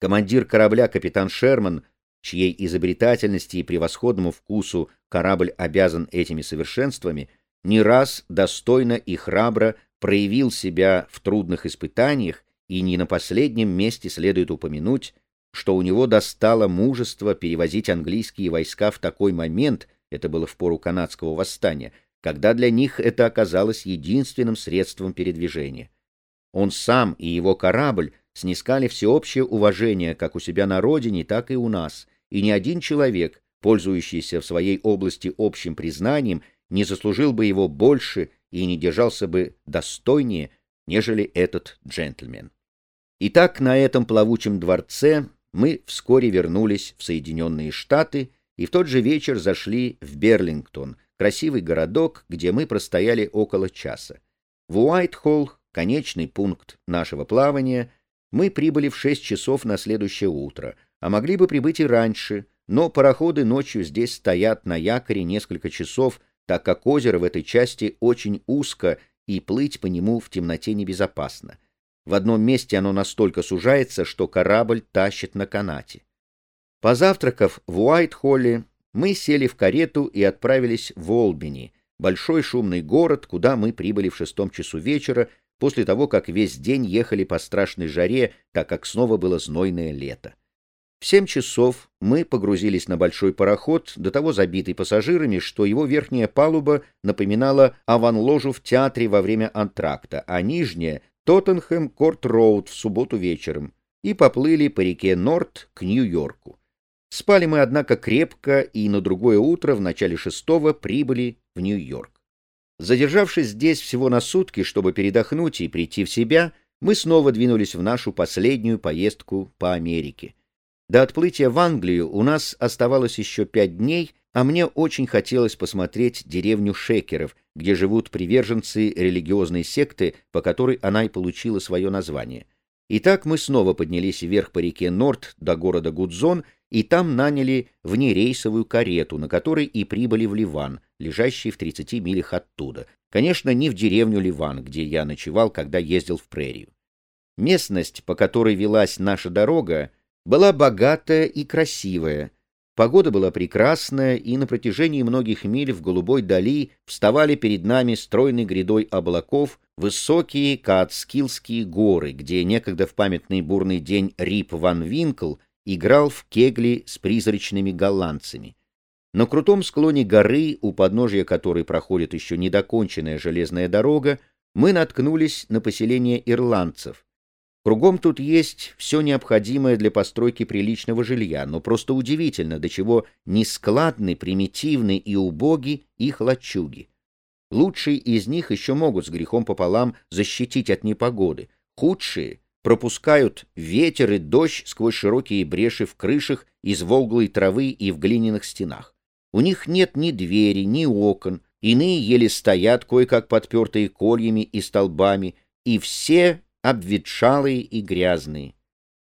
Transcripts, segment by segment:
Командир корабля капитан Шерман, чьей изобретательности и превосходному вкусу корабль обязан этими совершенствами, не раз достойно и храбро проявил себя в трудных испытаниях, и не на последнем месте следует упомянуть, что у него достало мужество перевозить английские войска в такой момент, это было в пору канадского восстания, когда для них это оказалось единственным средством передвижения. Он сам и его корабль снискали всеобщее уважение как у себя на родине, так и у нас, и ни один человек, пользующийся в своей области общим признанием, не заслужил бы его больше и не держался бы достойнее, нежели этот джентльмен. Итак, на этом плавучем дворце мы вскоре вернулись в Соединенные Штаты и в тот же вечер зашли в Берлингтон, красивый городок, где мы простояли около часа. В Уайтхолл, конечный пункт нашего плавания, мы прибыли в 6 часов на следующее утро, а могли бы прибыть и раньше, но пароходы ночью здесь стоят на якоре несколько часов, так как озеро в этой части очень узко и плыть по нему в темноте небезопасно. В одном месте оно настолько сужается, что корабль тащит на канате. Позавтракав в Уайт-Холле, мы сели в карету и отправились в Олбини, большой шумный город, куда мы прибыли в шестом часу вечера, после того, как весь день ехали по страшной жаре, так как снова было знойное лето. В семь часов мы погрузились на большой пароход, до того забитый пассажирами, что его верхняя палуба напоминала аванложу в театре во время антракта, а нижняя — Тоттенхэм Корт-Роуд в субботу вечером, и поплыли по реке Норт к Нью-Йорку. Спали мы, однако, крепко, и на другое утро, в начале шестого, прибыли в Нью-Йорк. Задержавшись здесь всего на сутки, чтобы передохнуть и прийти в себя, мы снова двинулись в нашу последнюю поездку по Америке. До отплытия в Англию у нас оставалось еще пять дней, а мне очень хотелось посмотреть деревню Шекеров, где живут приверженцы религиозной секты, по которой она и получила свое название. Итак, мы снова поднялись вверх по реке Норт до города Гудзон и там наняли внерейсовую карету, на которой и прибыли в Ливан, лежащий в 30 милях оттуда. Конечно, не в деревню Ливан, где я ночевал, когда ездил в прерию. Местность, по которой велась наша дорога, была богатая и красивая. Погода была прекрасная, и на протяжении многих миль в голубой дали вставали перед нами стройной грядой облаков высокие Каатскилские горы, где некогда в памятный бурный день Рип Ван Винкл играл в кегли с призрачными голландцами. На крутом склоне горы, у подножия которой проходит еще недоконченная железная дорога, мы наткнулись на поселение ирландцев. Кругом тут есть все необходимое для постройки приличного жилья, но просто удивительно, до чего нескладны, примитивны и убоги их лачуги. Лучшие из них еще могут с грехом пополам защитить от непогоды, худшие пропускают ветер и дождь сквозь широкие бреши в крышах из волглой травы и в глиняных стенах. У них нет ни двери, ни окон, иные еле стоят, кое-как подпертые кольями и столбами, и все обветшалые и грязные.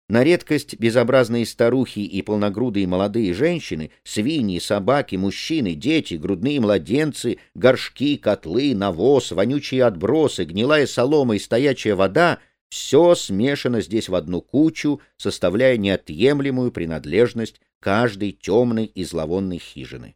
На редкость безобразные старухи и полногрудые молодые женщины, свиньи, собаки, мужчины, дети, грудные младенцы, горшки, котлы, навоз, вонючие отбросы, гнилая солома и стоячая вода — все смешано здесь в одну кучу, составляя неотъемлемую принадлежность каждой темной и зловонной хижины.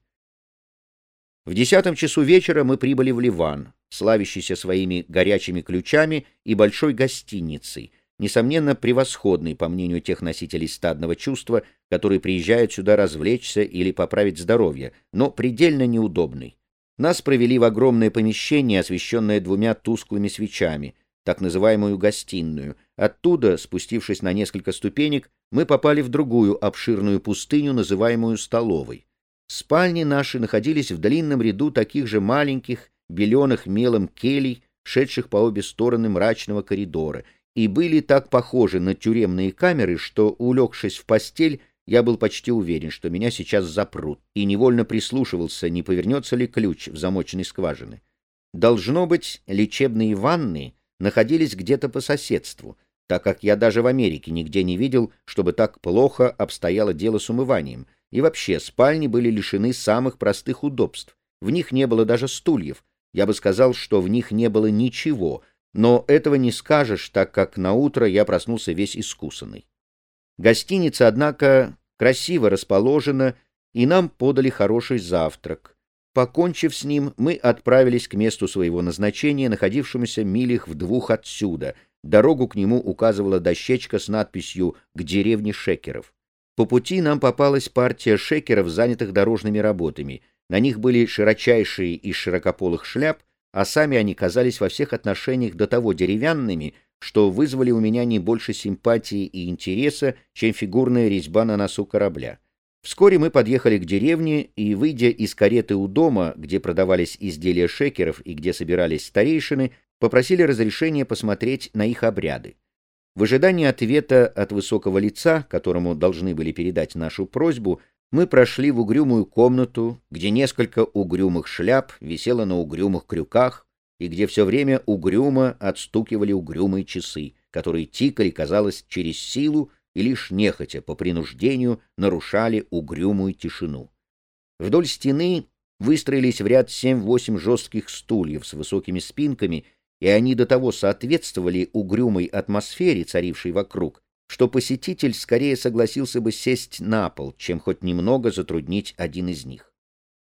В десятом часу вечера мы прибыли в Ливан, славящийся своими горячими ключами и большой гостиницей, несомненно, превосходный, по мнению тех носителей стадного чувства, которые приезжают сюда развлечься или поправить здоровье, но предельно неудобный. Нас провели в огромное помещение, освещенное двумя тусклыми свечами — так называемую гостиную. Оттуда, спустившись на несколько ступенек, мы попали в другую обширную пустыню, называемую столовой. Спальни наши находились в длинном ряду таких же маленьких, беленых мелом келей, шедших по обе стороны мрачного коридора, и были так похожи на тюремные камеры, что, улегшись в постель, я был почти уверен, что меня сейчас запрут, и невольно прислушивался, не повернется ли ключ в замоченной скважины. Должно быть, лечебные ванны находились где-то по соседству, так как я даже в Америке нигде не видел, чтобы так плохо обстояло дело с умыванием, и вообще спальни были лишены самых простых удобств. В них не было даже стульев. Я бы сказал, что в них не было ничего, но этого не скажешь, так как на утро я проснулся весь искусанный. Гостиница, однако, красиво расположена, и нам подали хороший завтрак. Покончив с ним, мы отправились к месту своего назначения, находившемуся милях в двух отсюда. Дорогу к нему указывала дощечка с надписью «К деревне Шекеров». По пути нам попалась партия шекеров, занятых дорожными работами. На них были широчайшие из широкополых шляп, а сами они казались во всех отношениях до того деревянными, что вызвали у меня не больше симпатии и интереса, чем фигурная резьба на носу корабля. Вскоре мы подъехали к деревне и, выйдя из кареты у дома, где продавались изделия шекеров и где собирались старейшины, попросили разрешения посмотреть на их обряды. В ожидании ответа от высокого лица, которому должны были передать нашу просьбу, мы прошли в угрюмую комнату, где несколько угрюмых шляп висело на угрюмых крюках и где все время угрюмо отстукивали угрюмые часы, которые тикали, казалось, через силу и лишь нехотя по принуждению нарушали угрюмую тишину. Вдоль стены выстроились в ряд семь-восемь жестких стульев с высокими спинками и они до того соответствовали угрюмой атмосфере, царившей вокруг, что посетитель скорее согласился бы сесть на пол, чем хоть немного затруднить один из них.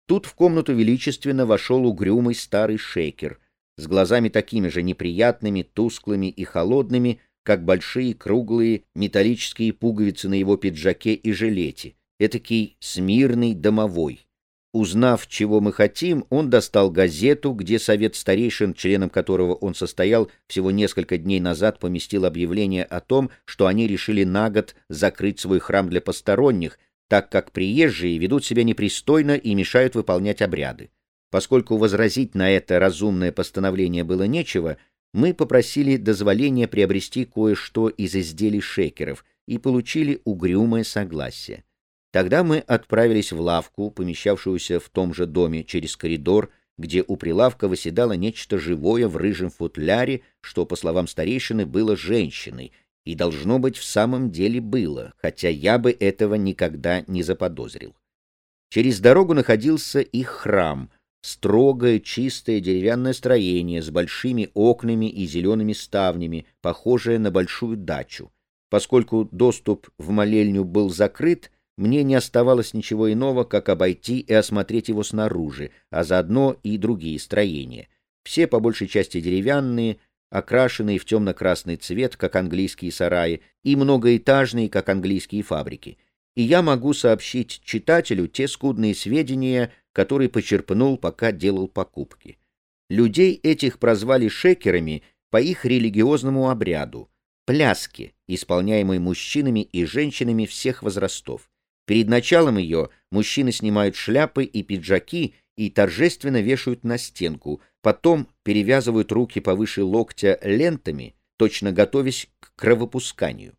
Тут в комнату величественно вошел угрюмый старый шейкер, с глазами такими же неприятными, тусклыми и холодными, как большие круглые металлические пуговицы на его пиджаке и жилете, этакий смирный домовой. Узнав, чего мы хотим, он достал газету, где совет старейшин, членом которого он состоял, всего несколько дней назад поместил объявление о том, что они решили на год закрыть свой храм для посторонних, так как приезжие ведут себя непристойно и мешают выполнять обряды. Поскольку возразить на это разумное постановление было нечего, мы попросили дозволения приобрести кое-что из изделий шекеров и получили угрюмое согласие. Тогда мы отправились в лавку, помещавшуюся в том же доме через коридор, где у прилавка выседало нечто живое в рыжем футляре, что, по словам старейшины, было женщиной, и, должно быть, в самом деле было, хотя я бы этого никогда не заподозрил. Через дорогу находился их храм, строгое, чистое деревянное строение с большими окнами и зелеными ставнями, похожее на большую дачу. Поскольку доступ в молельню был закрыт, мне не оставалось ничего иного, как обойти и осмотреть его снаружи, а заодно и другие строения. Все по большей части деревянные, окрашенные в темно-красный цвет, как английские сараи, и многоэтажные, как английские фабрики. И я могу сообщить читателю те скудные сведения, которые почерпнул, пока делал покупки. Людей этих прозвали шекерами по их религиозному обряду — пляски, исполняемой мужчинами и женщинами всех возрастов. Перед началом ее мужчины снимают шляпы и пиджаки и торжественно вешают на стенку, потом перевязывают руки повыше локтя лентами, точно готовясь к кровопусканию.